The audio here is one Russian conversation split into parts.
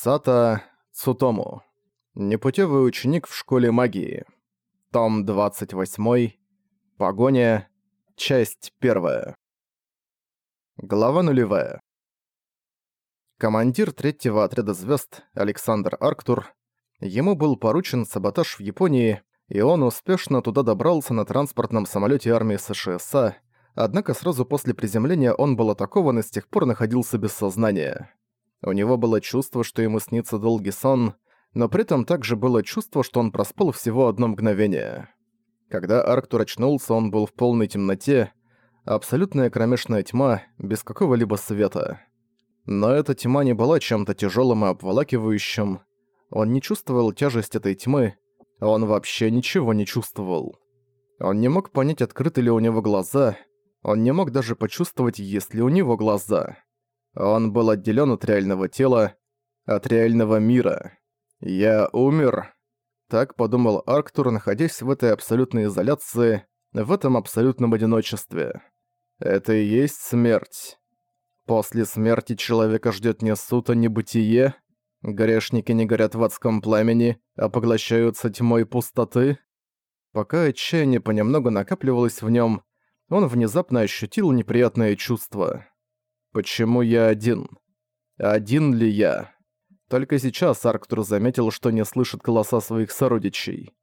Сата Цутому. Непутевый ученик в школе магии. Том 28. Погоня. Часть 1. Глава нулевая. Командир третьего отряда звезд Александр Арктур. Ему был поручен саботаж в Японии, и он успешно туда добрался на транспортном самолете армии США, однако сразу после приземления он был атакован и с тех пор находился без сознания. У него было чувство, что ему снится долгий сон, но при этом также было чувство, что он проспал всего одно мгновение. Когда Арктур очнулся, он был в полной темноте, абсолютная кромешная тьма, без какого-либо света. Но эта тьма не была чем-то тяжелым и обволакивающим. Он не чувствовал тяжесть этой тьмы, он вообще ничего не чувствовал. Он не мог понять, открыты ли у него глаза, он не мог даже почувствовать, есть ли у него глаза. Он был отделен от реального тела, от реального мира. «Я умер», — так подумал Арктур, находясь в этой абсолютной изоляции, в этом абсолютном одиночестве. Это и есть смерть. После смерти человека ждет не суд, а небытие. Грешники не горят в адском пламени, а поглощаются тьмой пустоты. Пока отчаяние понемногу накапливалось в нем, он внезапно ощутил неприятное чувство. Почему я один? Один ли я? Только сейчас Арктур заметил, что не слышит голоса своих сородичей.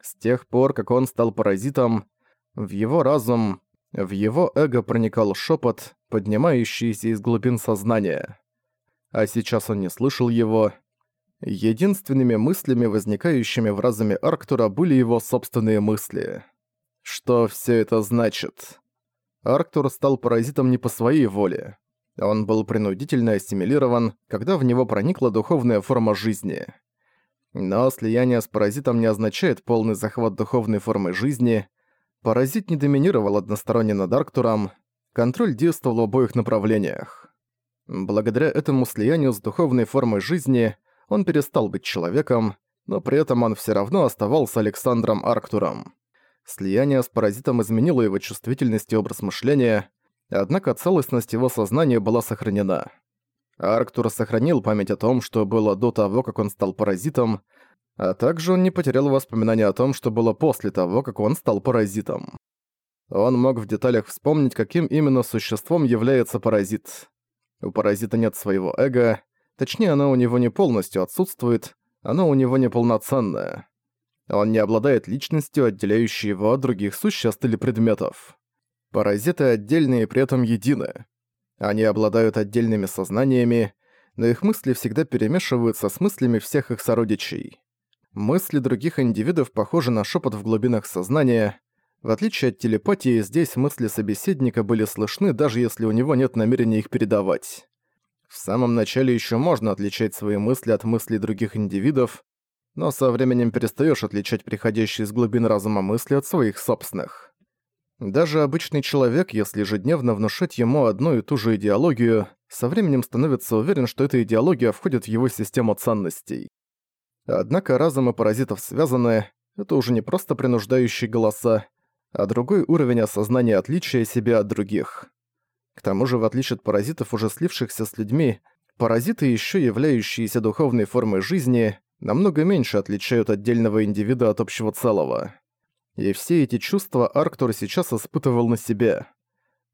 С тех пор, как он стал паразитом, в его разум, в его эго проникал шепот, поднимающийся из глубин сознания. А сейчас он не слышал его. Единственными мыслями, возникающими в разуме Арктура, были его собственные мысли. Что все это значит? Арктур стал паразитом не по своей воле. Он был принудительно ассимилирован, когда в него проникла духовная форма жизни. Но слияние с паразитом не означает полный захват духовной формы жизни. Паразит не доминировал односторонне над Арктуром, контроль действовал в обоих направлениях. Благодаря этому слиянию с духовной формой жизни он перестал быть человеком, но при этом он все равно оставался Александром Арктуром. Слияние с паразитом изменило его чувствительность и образ мышления, однако целостность его сознания была сохранена. Арктур сохранил память о том, что было до того, как он стал паразитом, а также он не потерял воспоминания о том, что было после того, как он стал паразитом. Он мог в деталях вспомнить, каким именно существом является паразит. У паразита нет своего эго, точнее оно у него не полностью отсутствует, оно у него неполноценное. Он не обладает личностью, отделяющей его от других существ или предметов. Паразиты отдельные и при этом едины. Они обладают отдельными сознаниями, но их мысли всегда перемешиваются с мыслями всех их сородичей. Мысли других индивидов похожи на шепот в глубинах сознания. В отличие от телепатии, здесь мысли собеседника были слышны, даже если у него нет намерения их передавать. В самом начале еще можно отличать свои мысли от мыслей других индивидов, но со временем перестаешь отличать приходящие из глубин разума мысли от своих собственных. Даже обычный человек, если ежедневно внушать ему одну и ту же идеологию, со временем становится уверен, что эта идеология входит в его систему ценностей. Однако разум и паразитов связаны, это уже не просто принуждающие голоса, а другой уровень осознания отличия себя от других. К тому же, в отличие от паразитов, уже слившихся с людьми, паразиты, еще являющиеся духовной формой жизни, намного меньше отличают отдельного индивида от общего целого. И все эти чувства Арктур сейчас испытывал на себе.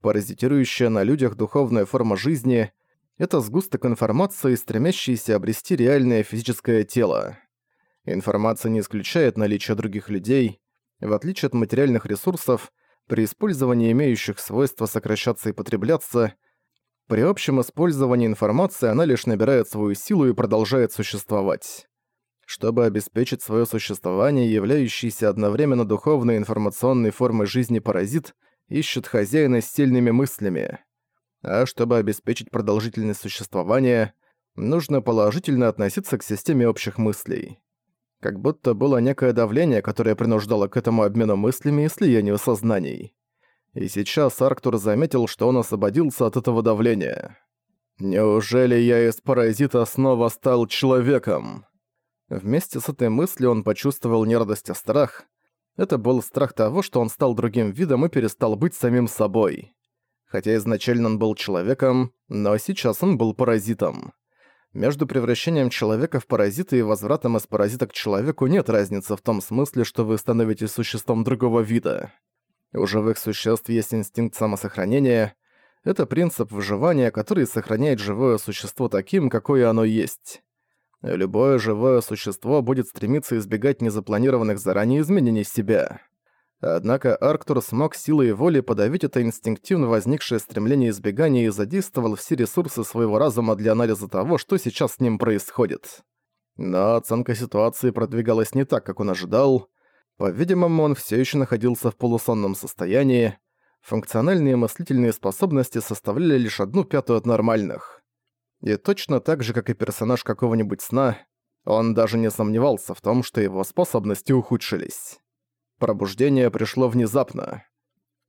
Паразитирующая на людях духовная форма жизни — это сгусток информации, стремящийся обрести реальное физическое тело. Информация не исключает наличие других людей. В отличие от материальных ресурсов, при использовании имеющих свойства сокращаться и потребляться, при общем использовании информации она лишь набирает свою силу и продолжает существовать чтобы обеспечить свое существование, являющийся одновременно духовной и информационной формой жизни паразит, ищет хозяина с сильными мыслями. А чтобы обеспечить продолжительное существование, нужно положительно относиться к системе общих мыслей. Как будто было некое давление, которое принуждало к этому обмену мыслями и слиянию сознаний. И сейчас Арктур заметил, что он освободился от этого давления. «Неужели я из паразита снова стал человеком?» Вместе с этой мыслью он почувствовал не радость, а страх. Это был страх того, что он стал другим видом и перестал быть самим собой. Хотя изначально он был человеком, но сейчас он был паразитом. Между превращением человека в паразита и возвратом из паразита к человеку нет разницы в том смысле, что вы становитесь существом другого вида. У живых существ есть инстинкт самосохранения. Это принцип выживания, который сохраняет живое существо таким, какое оно есть. Любое живое существо будет стремиться избегать незапланированных заранее изменений себя. Однако Арктур смог силой воли подавить это инстинктивно возникшее стремление избегания и задействовал все ресурсы своего разума для анализа того, что сейчас с ним происходит. Но оценка ситуации продвигалась не так, как он ожидал. По-видимому, он все еще находился в полусонном состоянии. Функциональные мыслительные способности составляли лишь одну пятую от нормальных. И точно так же, как и персонаж какого-нибудь сна, он даже не сомневался в том, что его способности ухудшились. Пробуждение пришло внезапно.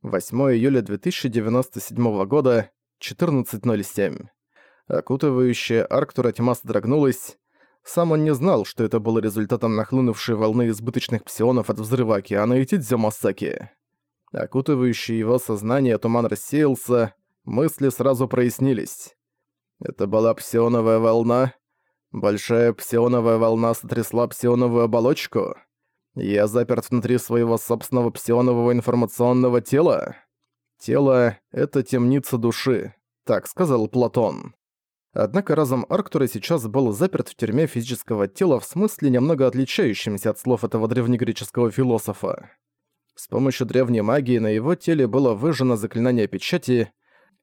8 июля 2097 года, 14.07. Окутывающая Арктура тьма содрогнулась. Сам он не знал, что это было результатом нахлынувшей волны избыточных псионов от взрыва океана и Тидзё Окутывающий его сознание туман рассеялся, мысли сразу прояснились. Это была псионовая волна. Большая псионовая волна сотрясла псионовую оболочку. Я заперт внутри своего собственного псионового информационного тела. Тело — это темница души, так сказал Платон. Однако разум Арктура сейчас был заперт в тюрьме физического тела в смысле немного отличающемся от слов этого древнегреческого философа. С помощью древней магии на его теле было выжжено заклинание печати,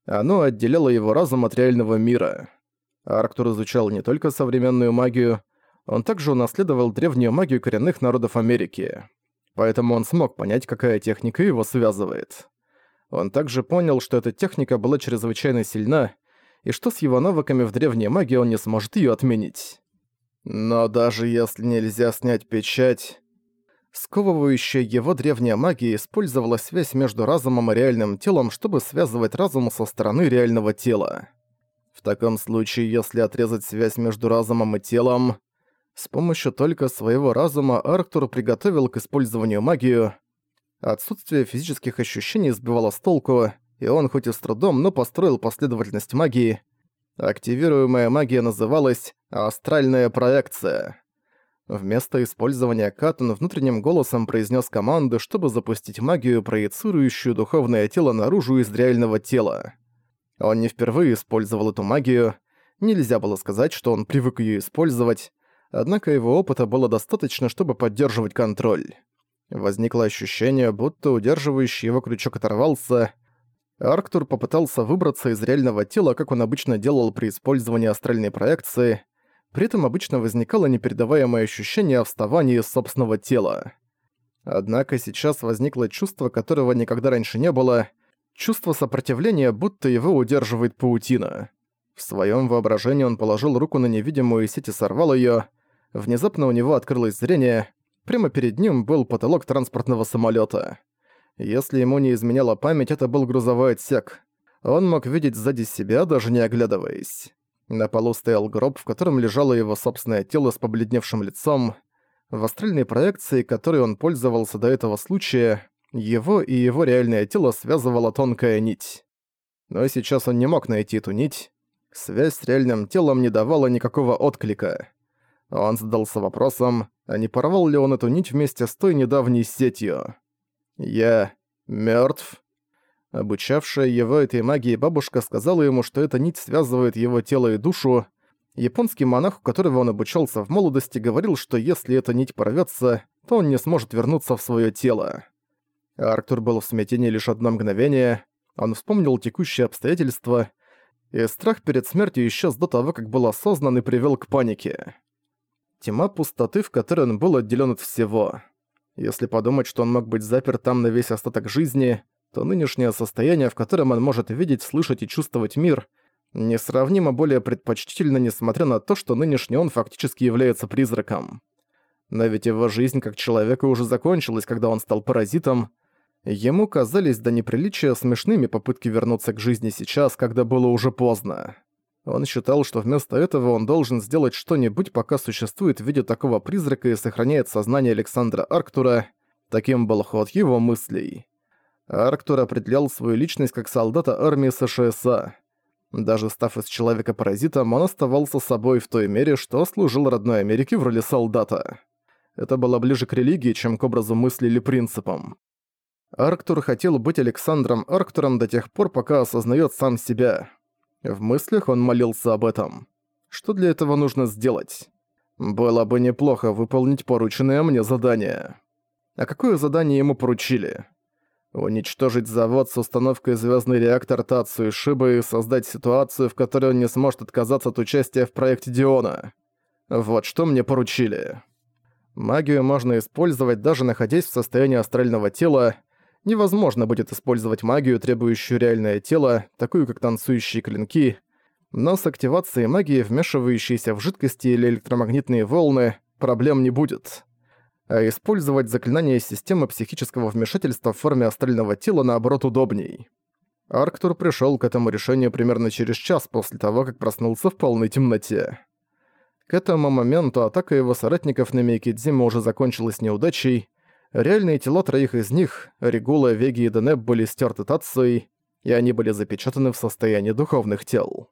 оно отделяло его разум от реального мира. Арктур изучал не только современную магию, он также унаследовал древнюю магию коренных народов Америки. Поэтому он смог понять, какая техника его связывает. Он также понял, что эта техника была чрезвычайно сильна, и что с его навыками в древней магии он не сможет ее отменить. Но даже если нельзя снять печать... Сковывающая его древняя магия использовала связь между разумом и реальным телом, чтобы связывать разум со стороны реального тела. В таком случае, если отрезать связь между разумом и телом, с помощью только своего разума Арктур приготовил к использованию магию. Отсутствие физических ощущений сбивало с толку, и он хоть и с трудом, но построил последовательность магии. Активируемая магия называлась «астральная проекция». Вместо использования Катон внутренним голосом произнес команду, чтобы запустить магию, проецирующую духовное тело наружу из реального тела. Он не впервые использовал эту магию, нельзя было сказать, что он привык ее использовать, однако его опыта было достаточно, чтобы поддерживать контроль. Возникло ощущение, будто удерживающий его крючок оторвался. Арктур попытался выбраться из реального тела, как он обычно делал при использовании астральной проекции, при этом обычно возникало непередаваемое ощущение о вставании из собственного тела. Однако сейчас возникло чувство, которого никогда раньше не было, чувство сопротивления, будто его удерживает паутина. В своем воображении он положил руку на невидимую сеть и сорвал ее. Внезапно у него открылось зрение. Прямо перед ним был потолок транспортного самолета. Если ему не изменяла память, это был грузовой отсек. Он мог видеть сзади себя, даже не оглядываясь. На полу стоял гроб, в котором лежало его собственное тело с побледневшим лицом. В астральной проекции, которой он пользовался до этого случая, его и его реальное тело связывала тонкая нить. Но сейчас он не мог найти эту нить. Связь с реальным телом не давала никакого отклика. Он задался вопросом, а не порвал ли он эту нить вместе с той недавней сетью. «Я мертв. Обучавшая его этой магии бабушка сказала ему, что эта нить связывает его тело и душу. Японский монах, у которого он обучался в молодости, говорил, что если эта нить порвется, то он не сможет вернуться в свое тело. Артур был в смятении лишь одно мгновение. Он вспомнил текущие обстоятельства, и страх перед смертью исчез до того, как был осознан и привел к панике тьма пустоты, в которой он был отделен от всего. Если подумать, что он мог быть заперт там на весь остаток жизни, то нынешнее состояние, в котором он может видеть, слышать и чувствовать мир, несравнимо более предпочтительно, несмотря на то, что нынешний он фактически является призраком. Но ведь его жизнь как человека уже закончилась, когда он стал паразитом. Ему казались до неприличия смешными попытки вернуться к жизни сейчас, когда было уже поздно. Он считал, что вместо этого он должен сделать что-нибудь, пока существует в виде такого призрака и сохраняет сознание Александра Арктура. Таким был ход его мыслей. Арктур определял свою личность как солдата армии США. Даже став из человека-паразитом, он оставался собой в той мере, что служил родной Америке в роли солдата. Это было ближе к религии, чем к образу мысли или принципам. Арктур хотел быть Александром Арктуром до тех пор, пока осознает сам себя. В мыслях он молился об этом. Что для этого нужно сделать? Было бы неплохо выполнить порученное мне задание. А какое задание ему поручили? Уничтожить завод с установкой звездный реактор Тацу и Шибы и создать ситуацию, в которой он не сможет отказаться от участия в проекте Диона. Вот что мне поручили. Магию можно использовать, даже находясь в состоянии астрального тела. Невозможно будет использовать магию, требующую реальное тело, такую как танцующие клинки, но с активацией магии, вмешивающейся в жидкости или электромагнитные волны, проблем не будет а использовать заклинание системы психического вмешательства в форме астрального тела наоборот удобней. Арктур пришёл к этому решению примерно через час после того, как проснулся в полной темноте. К этому моменту атака его соратников на Мейкидзима уже закончилась неудачей. Реальные тела троих из них, Регула, Веги и Денеп, были стёрты Тацией, и они были запечатаны в состоянии духовных тел.